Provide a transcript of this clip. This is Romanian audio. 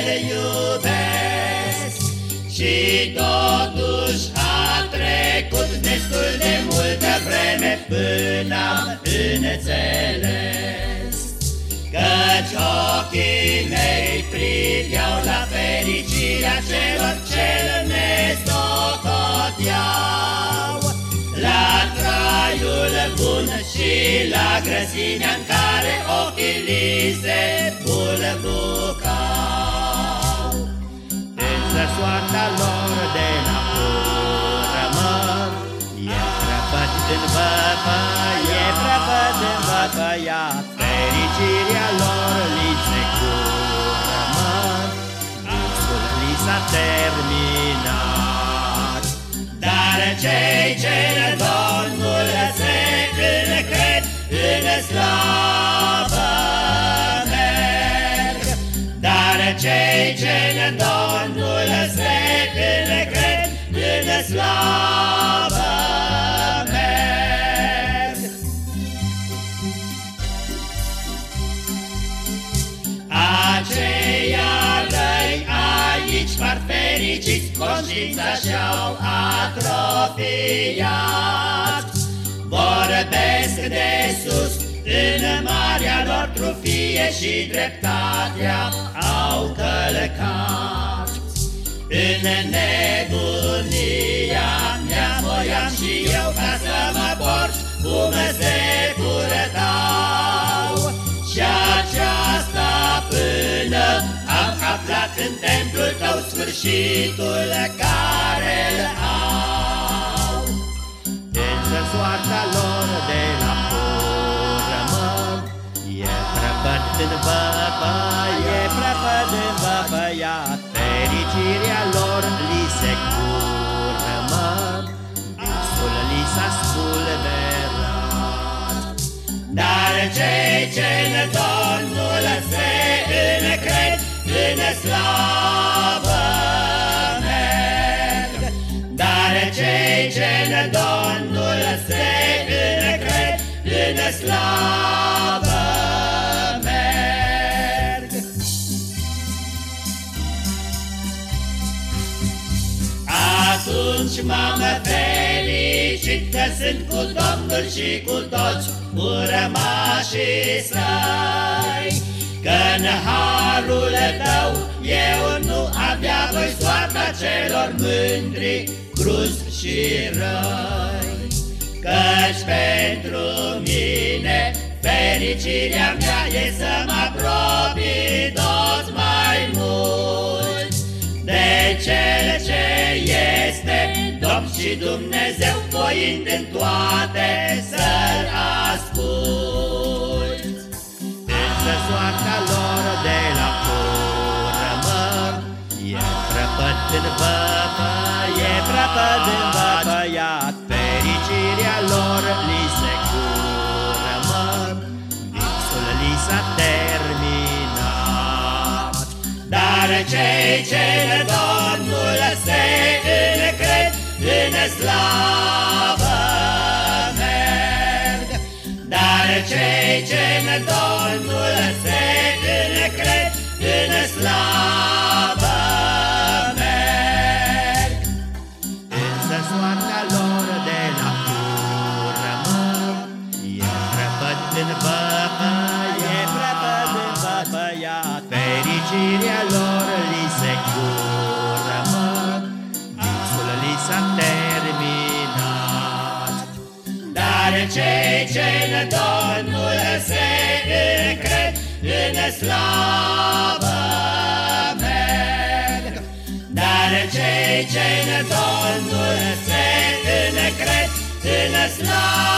inima curată ce-l iubesc. Și totuși a trecut destul de multă vreme până am înțeles Căci ochii mei priveau la fericirea celor ce ne socoteau La traiul bun și la grăsimea în care ochii li se bulbucau Însă soarta lor de la urmă E prăpăt în văpăie, e prăpăt în văpăiat Fericirea lor li se curmă Visul li s-a terminat. Dar cei ce Domnul se încred în slavă merg. Dar cei ce Domnul se încred în slavă merg Aceia răi aici par fericiți Conștiința și-au atrofiat. Vorbesc de sus în marea lor trufie Și dreptatea au călcat. În nebunia mea voiam și eu ca să mă porți cum se purtau Și aceasta până am aflat în templul tău sfârșitul care-l au. Însă soarta prăpăt în văpăie, e prăpăt în văpăiat Fericirea lor li se curmă Visul li s-a spulberat. Dar cei ce în Domnul se încred în slavă merg. Dar cei ce în Domnul se încred în slavă Atunci m-am fericit că sunt cu Domnul și cu toți urmașii săi. Că-n harul tău eu nu avea voi soarta celor mândri, cruzi și răi. Căci pentru mine fericirea mea e să mă apropii tot și Dumnezeu voind în toate să-L ascult. Însă soarta lor de la urmă E prăpăt în văpăie, e prăpăt în văpăiat Fericirea lor li se curmă Visul li s-a terminat Dar cei ce în Domnul se încred în slavă merg Dar cei ce în Domnul se încred în slavă Dar cei ce în Domnul se încred în slavă merg. Dar cei ce în Domnul se încred în slavă